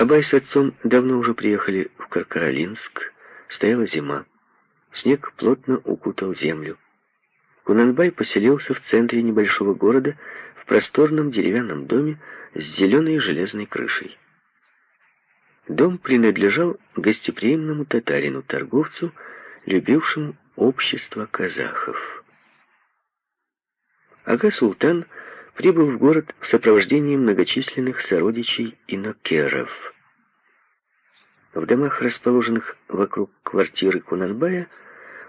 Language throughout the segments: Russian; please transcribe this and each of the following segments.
Абай с отцом давно уже приехали в Каркаролинск, стояла зима. Снег плотно укутал землю. Кунанбай поселился в центре небольшого города в просторном деревянном доме с зеленой железной крышей. Дом принадлежал гостеприимному татарину-торговцу, любившему общество казахов. Ага-Султан прибыл в город в сопровождении многочисленных сородичей инокеров. В домах, расположенных вокруг квартиры Кунанбая,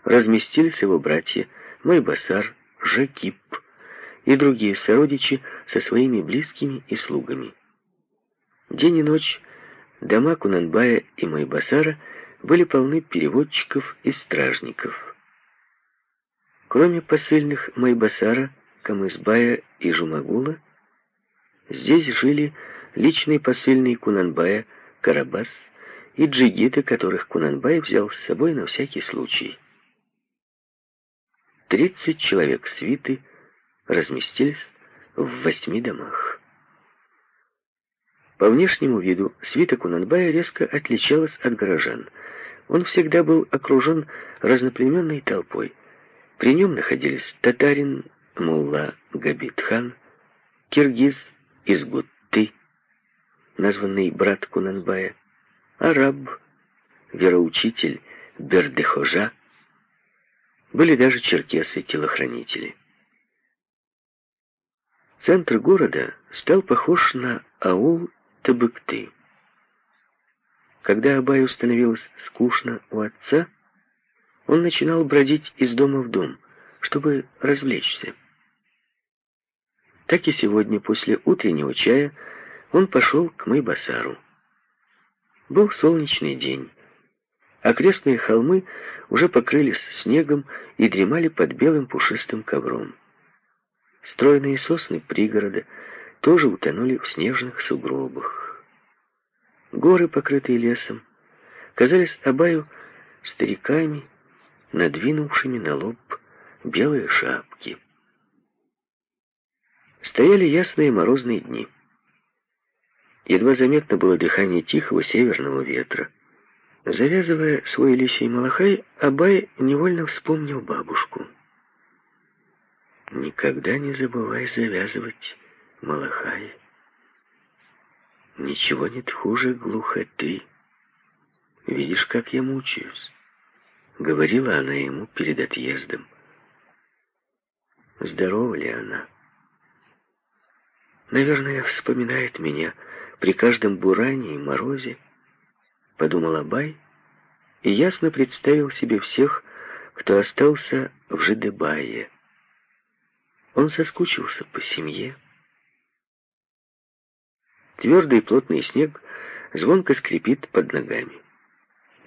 разместились его братья Майбасар, Жакип и другие сородичи со своими близкими и слугами. День и ночь дома Кунанбая и Майбасара были полны переводчиков и стражников. Кроме посыльных Майбасара, Камысбая и Жумагула, здесь жили личные посыльные Кунанбая, Карабас и джигиты, которых Кунанбай взял с собой на всякий случай. Тридцать человек свиты разместились в восьми домах. По внешнему виду свита Кунанбая резко отличалась от горожан. Он всегда был окружен разноплеменной толпой. При нем находились татарин Мулла Габитхан, киргиз из Гутты, названный брат Кунанбая, араб, вероучитель Бердехожа, были даже черкесы-телохранители. Центр города стал похож на аул Табыкты. Когда Абаю становилось скучно у отца, он начинал бродить из дома в дом, чтобы развлечься. Так и сегодня, после утреннего чая, он пошел к Майбасару. Был солнечный день. Окрестные холмы уже покрылись снегом и дремали под белым пушистым ковром. Стройные сосны пригорода тоже утонули в снежных сугробах. Горы, покрытые лесом, казались Абаю стариками, надвинувшими на лоб белые шапки. Стояли ясные морозные дни. Едва заметно было дыхание тихого северного ветра. Завязывая свой лисий малахай, Абай невольно вспомнил бабушку. «Никогда не забывай завязывать малахай. Ничего нет хуже глухоты. Видишь, как я мучаюсь?» Говорила она ему перед отъездом. Здорова ли она? Наверное, вспоминает меня при каждом буране и морозе, подумал Абай и ясно представил себе всех, кто остался в Жидебае. Он соскучился по семье. Твердый плотный снег звонко скрипит под ногами.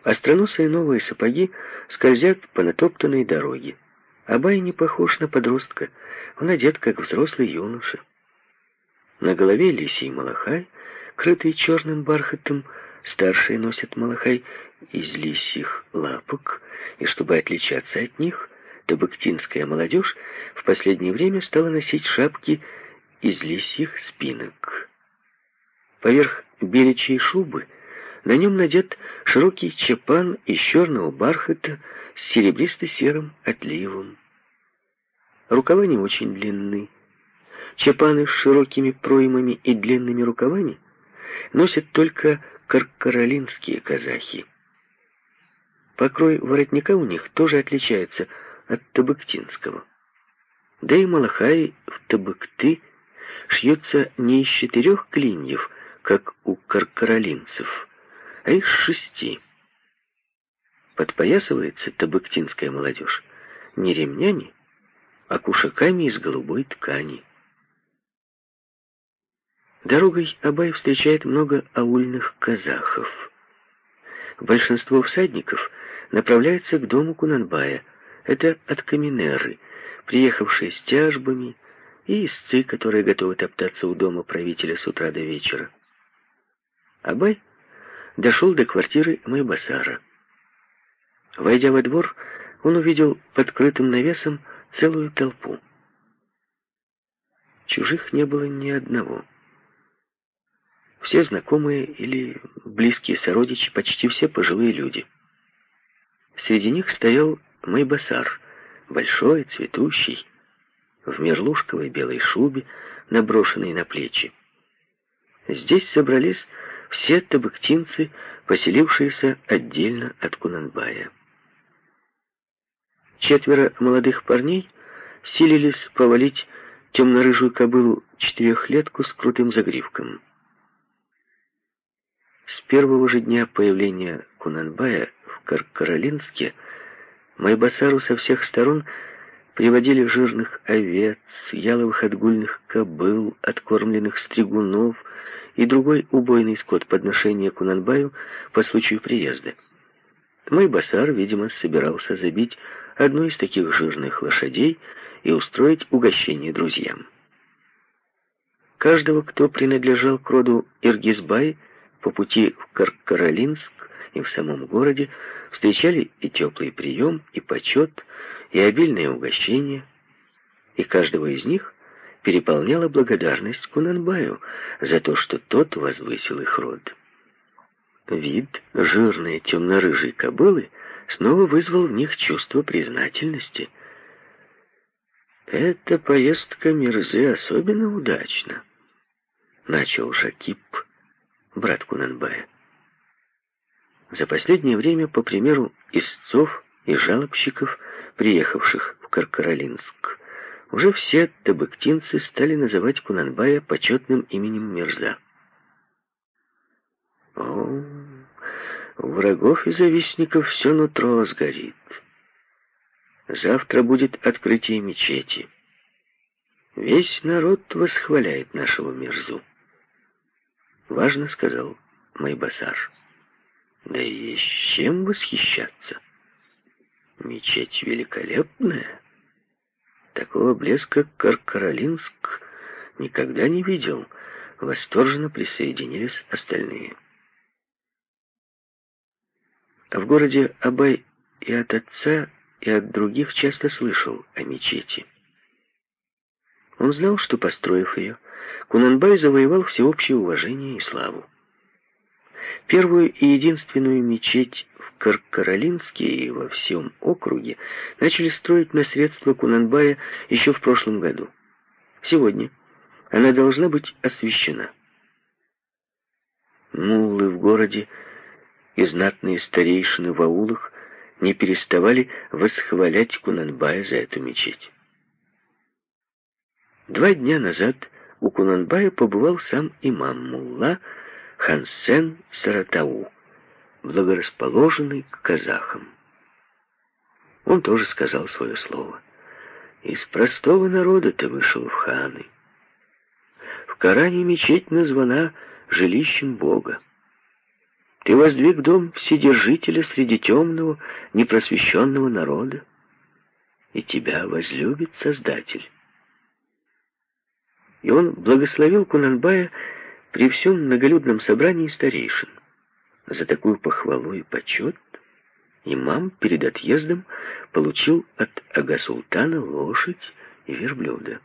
Остроносые новые сапоги скользят по натоптанной дороге. Абай не похож на подростка, он одет как взрослый юноша. На голове лисий малахай, крытый черным бархатом, Старшие носят малахай из лисьих лапок, и чтобы отличаться от них, табыктинская молодежь в последнее время стала носить шапки из лисьих спинок. Поверх беличьей шубы на нем надет широкий чапан из черного бархата с серебристо-серым отливом. Рукава не очень длинны. Чапаны с широкими проймами и длинными рукавами носят только каркаролинские казахи. Покрой воротника у них тоже отличается от табыктинского. Да и малахай в табыкты шьется не из четырех клиньев, как у каркаролинцев, а из шести. Подпоясывается табыктинская молодежь не ремнями, а кушаками из голубой ткани. Дорогой Абай встречает много аульных казахов. Большинство всадников направляется к дому Кунанбая. Это от Каминеры, приехавшие с тяжбами, и истцы, которые готовы топтаться у дома правителя с утра до вечера. Абай дошел до квартиры Майбасара. Войдя во двор, он увидел под крытым навесом целую толпу. Чужих не было ни одного. Все знакомые или близкие сородичи, почти все пожилые люди. Среди них стоял Майбасар, большой, цветущий, в мерлушковой белой шубе, наброшенной на плечи. Здесь собрались все табыктинцы, поселившиеся отдельно от Кунанбая. Четверо молодых парней силились повалить темно-рыжую кобылу четырехлетку с крутым загривком. С первого же дня появления Кунанбая в Каркаролинске Майбасару со всех сторон приводили жирных овец, яловых отгульных кобыл, откормленных стригунов и другой убойный скот подношения Кунанбаю по случаю приезда. Майбасар, видимо, собирался забить одну из таких жирных лошадей и устроить угощение друзьям. Каждого, кто принадлежал к роду Иргизбай, по пути в Каркаролинск и в самом городе встречали и теплый прием, и почет, и обильное угощение, и каждого из них переполняла благодарность Кунанбаю за то, что тот возвысил их род. Вид жирной темно-рыжей кобылы снова вызвал в них чувство признательности. «Эта поездка Мирзы особенно удачна», — начал Шакип, брат Кунанбая. За последнее время, по примеру истцов и жалобщиков, приехавших в Каркаролинск, уже все табыктинцы стали называть Кунанбая почетным именем Мирза. О, врагов и завистников все нутро сгорит. Завтра будет открытие мечети. Весь народ восхваляет нашего Мирзу. Важно сказал Майбасар. Да и с чем восхищаться? Мечеть великолепная. Такого блеска Каркаролинск никогда не видел. Восторженно присоединились остальные. В городе Абай и от отца, и от других часто слышал о мечети. Он знал, что, построив ее, Кунанбай завоевал всеобщее уважение и славу. Первую и единственную мечеть в Каркаролинске и во всем округе начали строить на средства Кунанбая еще в прошлом году. Сегодня она должна быть освящена. Муллы в городе и знатные старейшины в аулах не переставали восхвалять Кунанбая за эту мечеть. Два дня назад у Кунанбая побывал сам имам Мулла Хансен Саратау, благорасположенный к казахам. Он тоже сказал свое слово. Из простого народа ты вышел в ханы. В Коране мечеть названа жилищем Бога. Ты воздвиг дом Вседержителя среди темного, непросвещенного народа, и тебя возлюбит Создатель. И он благословил Кунанбая при всем многолюдном собрании старейшин. За такую похвалу и почет имам перед отъездом получил от ага-султана лошадь и верблюда.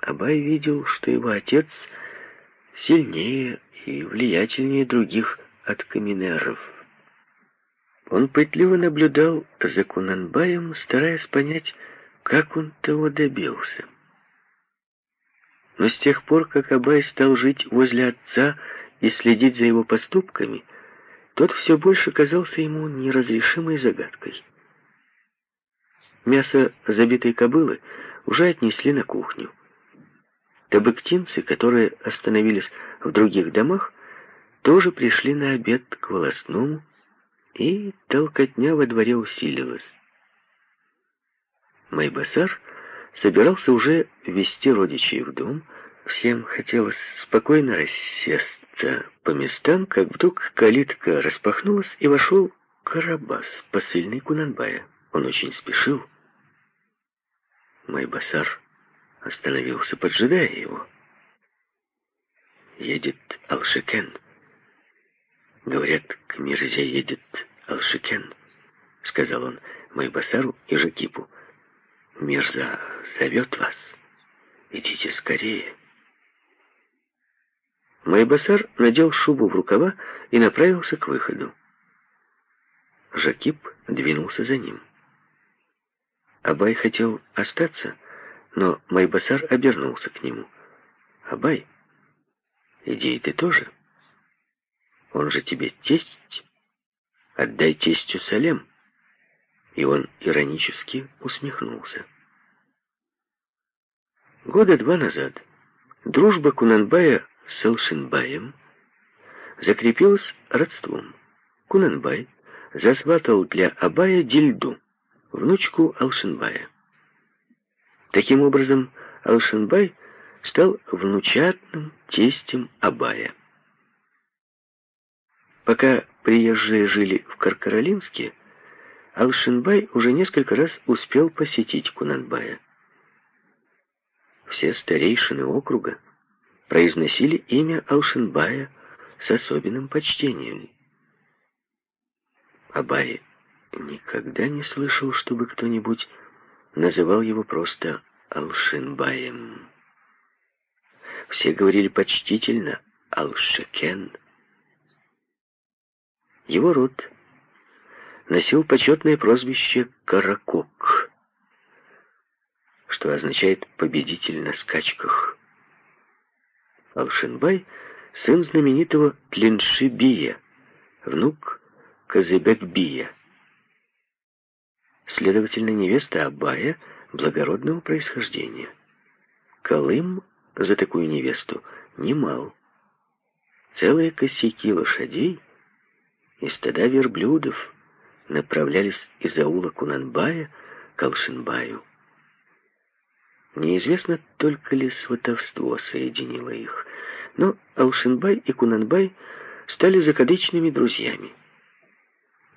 Абай видел, что его отец сильнее и влиятельнее других от каменеров. Он пытливо наблюдал за Кунанбаем, стараясь понять, как он того добился. Но с тех пор, как Абай стал жить возле отца и следить за его поступками, тот все больше казался ему неразрешимой загадкой. Мясо забитой кобылы уже отнесли на кухню. Табыктинцы, которые остановились в других домах, тоже пришли на обед к волосному, и толкотня во дворе усилилась. Майбасар собирался уже вести родичей в дом, всем хотелось спокойно рассесться по местам, как вдруг калитка распахнулась, и вошел Карабас, посыльный Кунанбая. Он очень спешил. Майбасар остановился, поджидая его. Едет Алшикен. Говорят, к Мирзе едет Алшикен, сказал он Майбасару и Жакипу. Мирза зовет вас. Идите скорее. Майбасар надел шубу в рукава и направился к выходу. Жакип двинулся за ним. Абай хотел остаться, но Майбасар обернулся к нему. «Абай, иди и ты тоже. Он же тебе тесть. Отдай тестю Салем». И он иронически усмехнулся. Года два назад дружба Кунанбая с Алшинбаем закрепилась родством. Кунанбай засватал для Абая Дильду, внучку Алшинбая. Таким образом, Алшинбай стал внучатным тестем Абая. Пока приезжие жили в Каркаролинске, Алшинбай уже несколько раз успел посетить Кунанбая. Все старейшины округа произносили имя Алшинбая с особенным почтением. Абай никогда не слышал, чтобы кто-нибудь называл его просто Алшинбаем. Все говорили почтительно Алшекен. Его род носил почетное прозвище Каракок, что означает «победитель на скачках». Алшинбай — сын знаменитого Тлиншибия, внук Казыбекбия. Следовательно, невеста Абая благородного происхождения. Колым за такую невесту немал. Целые косяки лошадей и стада верблюдов направлялись из аула Кунанбая к Алшинбаю. Неизвестно, только ли сватовство соединило их, но Алшинбай и Кунанбай стали закадычными друзьями.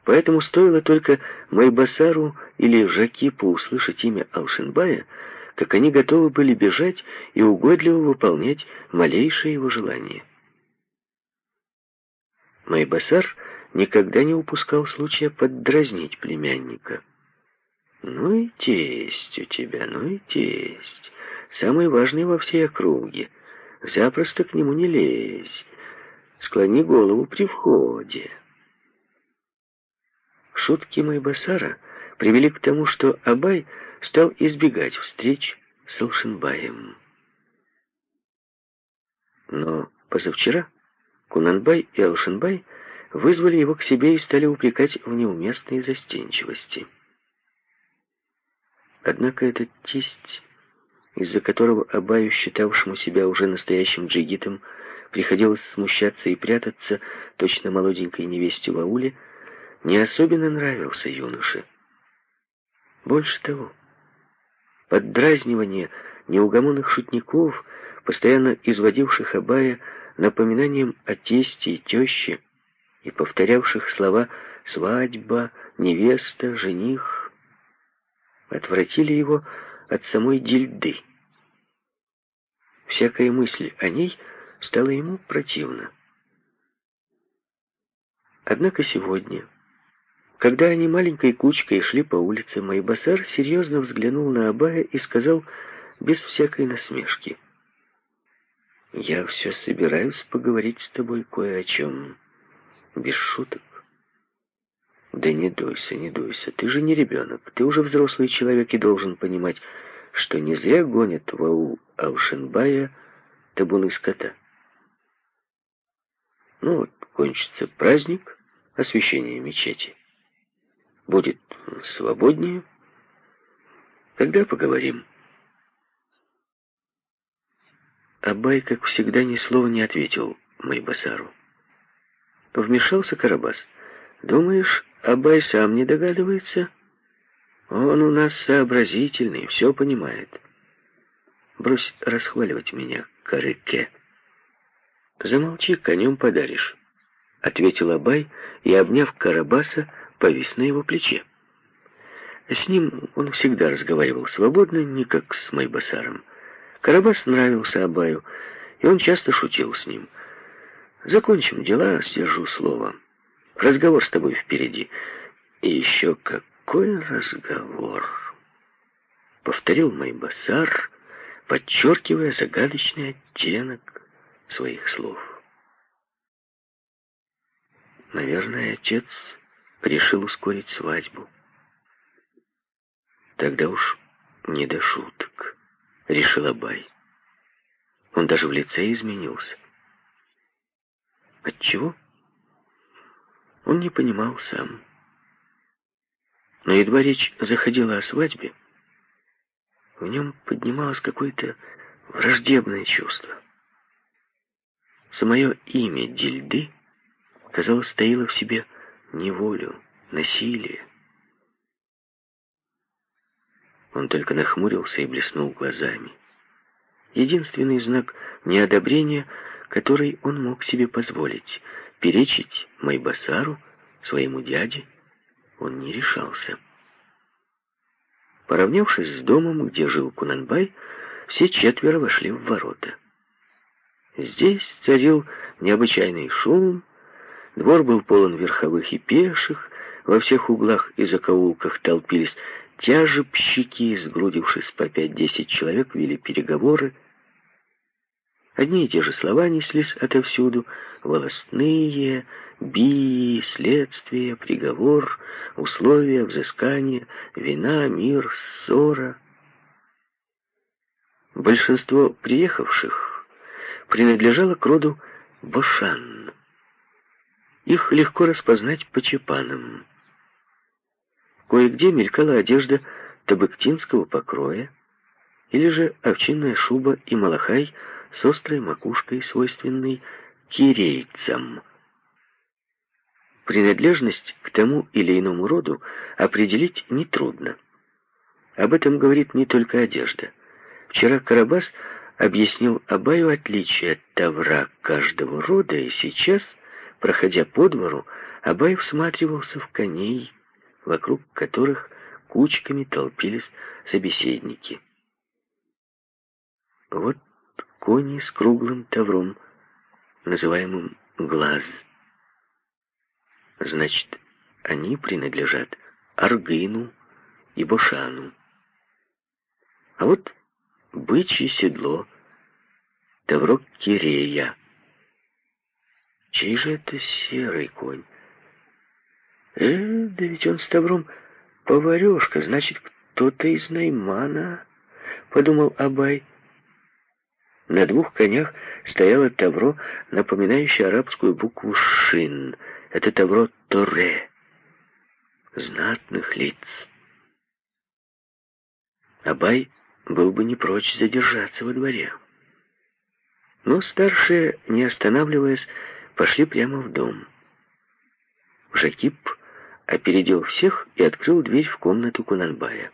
Поэтому стоило только Майбасару или Жакипу услышать имя Алшинбая, как они готовы были бежать и угодливо выполнять малейшее его желание. Майбасар никогда не упускал случая поддразнить племянника. «Ну и тесть у тебя, ну и тесть, самый важный во всей округе. Запросто к нему не лезь, склони голову при входе». Шутки Майбасара привели к тому, что Абай стал избегать встреч с Алшинбаем. Но позавчера Кунанбай и Алшинбай вызвали его к себе и стали упрекать в неуместной застенчивости. Однако этот тесть, из-за которого Абаю, считавшему себя уже настоящим джигитом, приходилось смущаться и прятаться, точно молоденькой невесте в ауле, не особенно нравился юноше. Больше того, поддразнивание неугомонных шутников, постоянно изводивших Абая напоминанием о тесте и теще и повторявших слова «свадьба», «невеста», «жених», отвратили его от самой Дильды. Всякая мысль о ней стала ему противна. Однако сегодня... Когда они маленькой кучкой шли по улице, Майбасар серьезно взглянул на Абая и сказал без всякой насмешки. «Я все собираюсь поговорить с тобой кое о чем, без шуток». «Да не дуйся, не дуйся, ты же не ребенок, ты уже взрослый человек и должен понимать, что не зря гонят в аул Аушенбая табуны скота. Ну вот, кончится праздник освящения мечети будет свободнее, тогда поговорим. Абай, как всегда, ни слова не ответил Майбасару. Вмешался Карабас. «Думаешь, Абай сам не догадывается? Он у нас сообразительный, все понимает. Брось расхваливать меня, Карыке. Замолчи, конем подаришь», — ответил Абай и, обняв Карабаса, повис на его плече. С ним он всегда разговаривал свободно, не как с Майбасаром. Карабас нравился Абаю, и он часто шутил с ним. «Закончим дела, сдержу слово. Разговор с тобой впереди». «И еще какой разговор!» Повторил Майбасар, подчеркивая загадочный оттенок своих слов. Наверное, отец решил ускорить свадьбу. Тогда уж не до шуток, решил Абай. Он даже в лице изменился. Отчего? Он не понимал сам. Но едва речь заходила о свадьбе, в нем поднималось какое-то враждебное чувство. Самое имя Дильды, казалось, таило в себе неволю, насилие. Он только нахмурился и блеснул глазами. Единственный знак неодобрения, который он мог себе позволить, перечить Майбасару, своему дяде, он не решался. Поравнявшись с домом, где жил Кунанбай, все четверо вошли в ворота. Здесь царил необычайный шум, двор был полон верховых и пеших, во всех углах и закоулках толпились тяжебщики, сгрудившись по пять-десять человек, вели переговоры. Одни и те же слова неслись отовсюду. Волостные, бии, следствие, приговор, условия, взыскания, вина, мир, ссора. Большинство приехавших принадлежало к роду Бошан. Их легко распознать по чепанам. Кое-где мелькала одежда табыктинского покроя, или же овчинная шуба и малахай с острой макушкой, свойственной кирейцам. Принадлежность к тому или иному роду определить нетрудно. Об этом говорит не только одежда. Вчера Карабас объяснил Абаю отличие от тавра каждого рода, и сейчас, проходя по двору, Абай всматривался в коней, вокруг которых кучками толпились собеседники. Вот кони с круглым тавром, называемым глаз. Значит, они принадлежат Аргыну и Бошану. А вот бычье седло, тавро Кирея. Чей же это серый конь? Э, да ведь он с тавром поварешка, значит, кто-то из Наймана, подумал Абай. На двух конях стояло тавро, напоминающее арабскую букву «шин». Это тавро Торе, знатных лиц. Абай был бы не прочь задержаться во дворе. Но старшие, не останавливаясь, пошли прямо в дом. Жакип опередил всех и открыл дверь в комнату Кунанбая.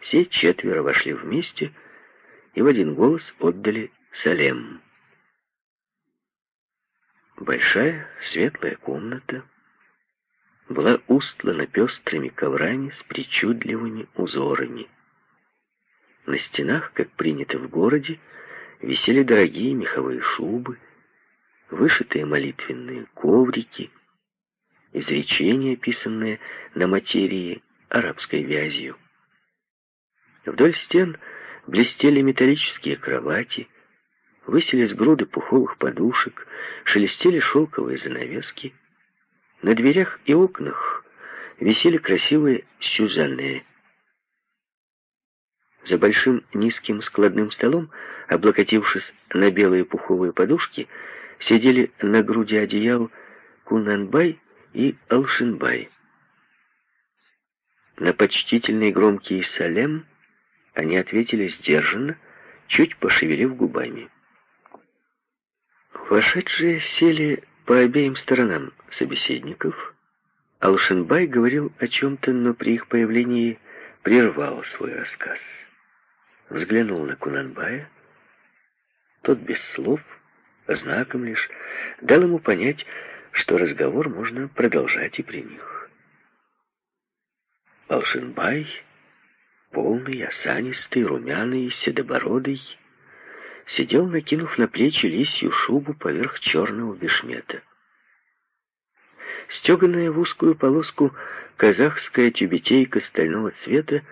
Все четверо вошли вместе и в один голос отдали «Салем». Большая светлая комната была устлана пестрыми коврами с причудливыми узорами. На стенах, как принято в городе, висели дорогие меховые шубы, вышитые молитвенные коврики, изречения, писанные на материи арабской вязью. Вдоль стен блестели металлические кровати, высились груды пуховых подушек, шелестели шелковые занавески. На дверях и окнах висели красивые сюзанные. За большим низким складным столом, облокотившись на белые пуховые подушки, сидели на груди одеял Кунанбай и Алшинбай. На почтительный громкий «Салем» они ответили сдержанно, чуть пошевелив губами. Вошедшие сели по обеим сторонам собеседников. Алшинбай говорил о чем-то, но при их появлении прервал свой рассказ. Взглянул на Кунанбая. Тот без слов, знаком лишь, дал ему понять, что разговор можно продолжать и при них. Алшинбай, полный, осанистый, румяный, седобородый, сидел, накинув на плечи лисью шубу поверх черного бешмета. Стеганая в узкую полоску казахская тюбетейка стального цвета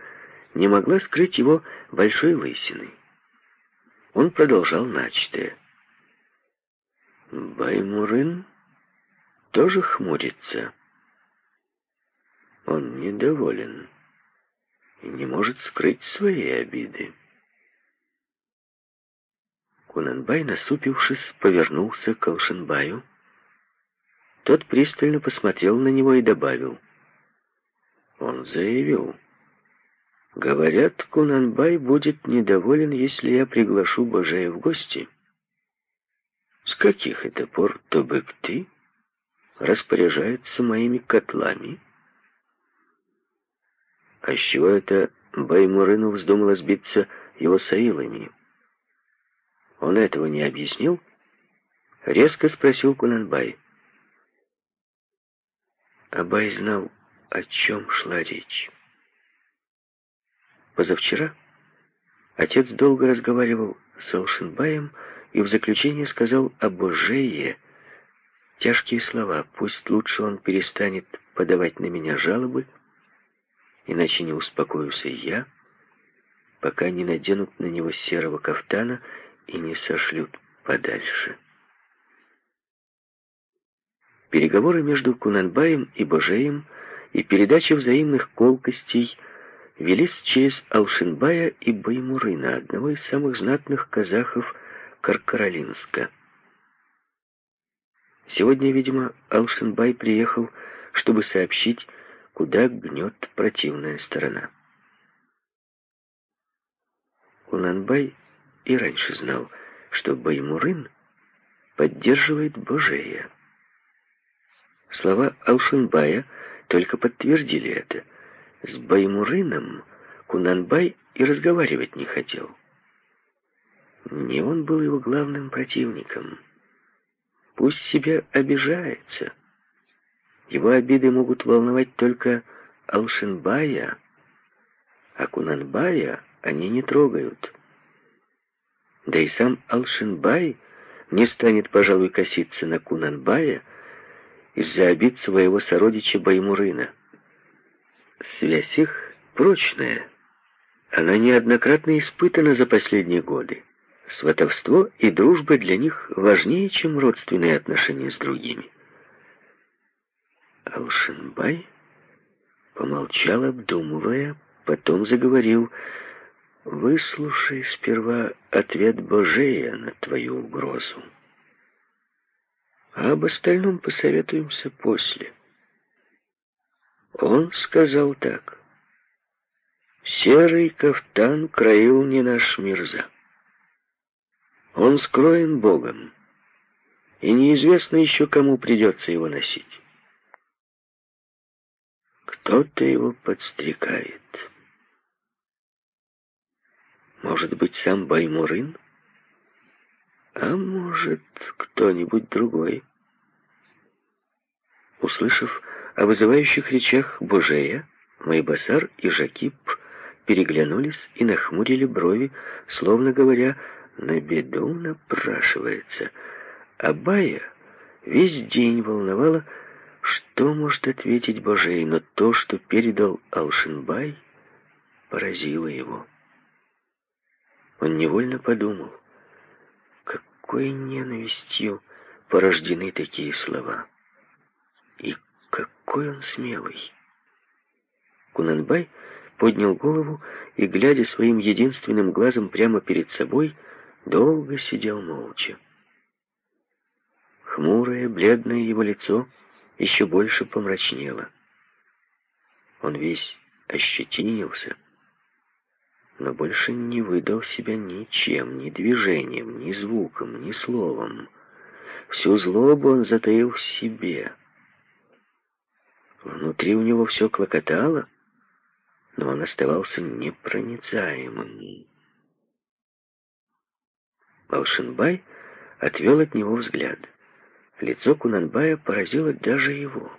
не могла скрыть его большой лысиной. Он продолжал начатое. «Баймурын тоже хмурится. Он недоволен и не может скрыть свои обиды. Кунанбай, насупившись, повернулся к Алшинбаю. Тот пристально посмотрел на него и добавил. Он заявил. Говорят, Кунанбай будет недоволен, если я приглашу Божея в гости. С каких это пор Тобык-ты распоряжается моими котлами? А с чего это Баймурыну вздумалось биться его саилами? Он этого не объяснил? Резко спросил Кунанбай. Абай знал, о чем шла речь. Позавчера отец долго разговаривал с Алшинбаем и в заключение сказал о Божее тяжкие слова. Пусть лучше он перестанет подавать на меня жалобы, иначе не успокоюсь и я, пока не наденут на него серого кафтана и не сошлют подальше. Переговоры между Кунанбаем и Божеем и передача взаимных колкостей велись через Алшинбая и Баймурына, одного из самых знатных казахов Каркаролинска. Сегодня, видимо, Алшинбай приехал, чтобы сообщить, куда гнет противная сторона. Кунанбай и раньше знал, что Баймурын поддерживает Божея. Слова Алшинбая только подтвердили это. С Баймурыном Кунанбай и разговаривать не хотел. Не он был его главным противником. Пусть себя обижается. Его обиды могут волновать только Алшинбая, а Кунанбая они не трогают. Да и сам Алшинбай не станет, пожалуй, коситься на Кунанбая из-за обид своего сородича Баймурына. Связь их прочная. Она неоднократно испытана за последние годы. Сватовство и дружба для них важнее, чем родственные отношения с другими. Алшинбай помолчал, обдумывая, потом заговорил. «Выслушай сперва ответ Божея на твою угрозу, а об остальном посоветуемся после». Он сказал так. «Серый кафтан краил не наш Мирза. Он скроен Богом, и неизвестно еще, кому придется его носить. Кто-то его подстрекает. Может быть, сам Баймурын? А может, кто-нибудь другой? Услышав о вызывающих речах Божея, Майбасар и Жакип переглянулись и нахмурили брови, словно говоря, на беду напрашивается. Абая весь день волновала, что может ответить Божей, но то, что передал Алшинбай, поразило его. Он невольно подумал, какой ненавистью порождены такие слова. И какой он смелый. Кунанбай поднял голову и, глядя своим единственным глазом прямо перед собой, долго сидел молча. Хмурое, бледное его лицо еще больше помрачнело. Он весь ощетинился, но больше не выдал себя ничем, ни движением, ни звуком, ни словом. Всю злобу он затаил в себе. Внутри у него все клокотало, но он оставался непроницаемым. Алшинбай отвел от него взгляд. Лицо Кунанбая поразило даже его.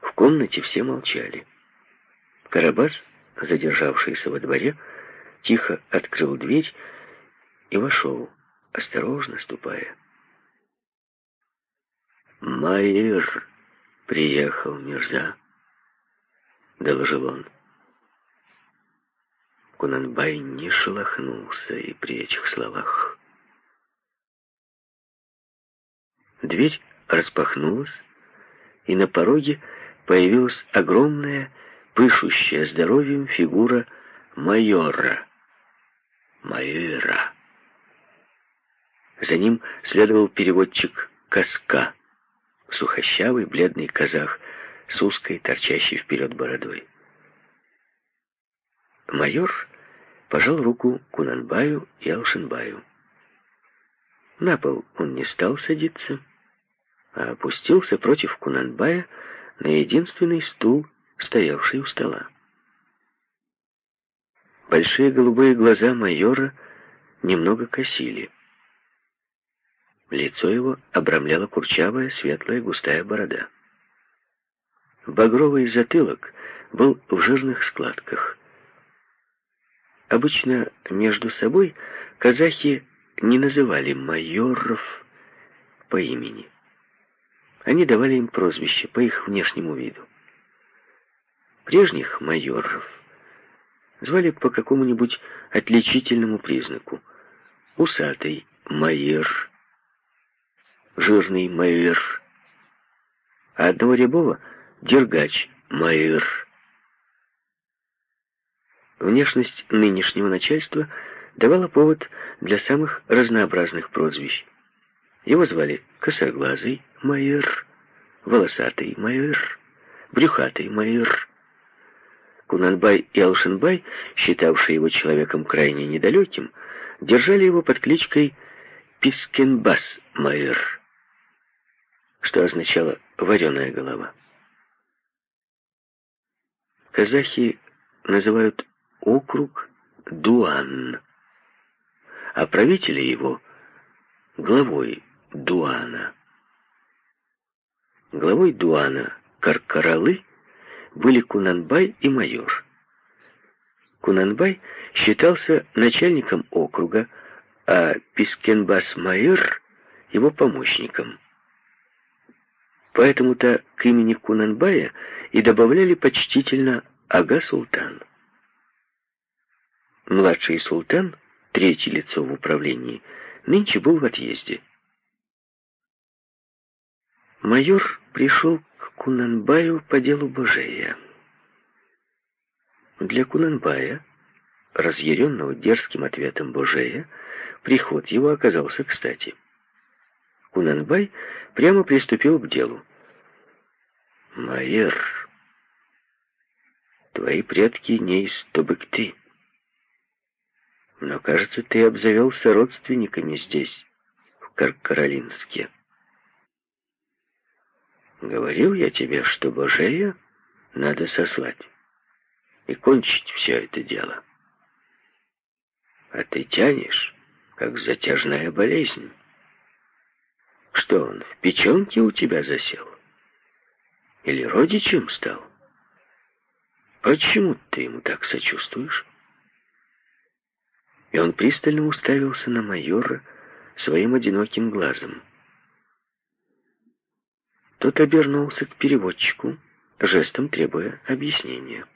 В комнате все молчали. Карабас, задержавшийся во дворе, тихо открыл дверь и вошел, осторожно ступая. «Маир приехал, Мирза», — доложил он. Кунанбай не шелохнулся и при этих словах. Дверь распахнулась, и на пороге появилась огромная, пышущая здоровьем фигура майора. Майора. За ним следовал переводчик Каска, сухощавый, бледный казах с узкой, торчащей вперед бородой. Майор пожал руку Кунанбаю и Алшинбаю. На пол он не стал садиться, а опустился против Кунанбая на единственный стул, стоявший у стола. Большие голубые глаза майора немного косили. Лицо его обрамляла курчавая, светлая, густая борода. Багровый затылок был в жирных складках. Обычно между собой казахи не называли майоров по имени. Они давали им прозвище по их внешнему виду. Прежних майоров звали по какому-нибудь отличительному признаку. Усатый майор, жирный майор, а одного рябого — дергач майор. Внешность нынешнего начальства давала повод для самых разнообразных прозвищ. Его звали Косоглазый майор, Волосатый майор, Брюхатый майор. Кунанбай и Алшинбай, считавшие его человеком крайне недалеким, держали его под кличкой Пискенбас майор, что означало «вареная голова». Казахи называют округ Дуан, а правители его — главой Дуана. Главой Дуана Каркаралы были Кунанбай и майор. Кунанбай считался начальником округа, а Пискенбас-майор — его помощником. Поэтому-то к имени Кунанбая и добавляли почтительно Ага-Султан. Младший султан, третье лицо в управлении, нынче был в отъезде. Майор пришел к Кунанбаю по делу Божея. Для Кунанбая, разъяренного дерзким ответом Божея, приход его оказался кстати. Кунанбай прямо приступил к делу. «Майер, твои предки не из Тобыкты. Но, кажется, ты обзавелся родственниками здесь, в Каркаролинске. Говорил я тебе, что Божея надо сослать и кончить все это дело. А ты тянешь, как затяжная болезнь. Что он, в печенке у тебя засел? Или родичем стал? Почему ты ему так сочувствуешь? и он пристально уставился на майора своим одиноким глазом. Тот обернулся к переводчику, жестом требуя объяснения.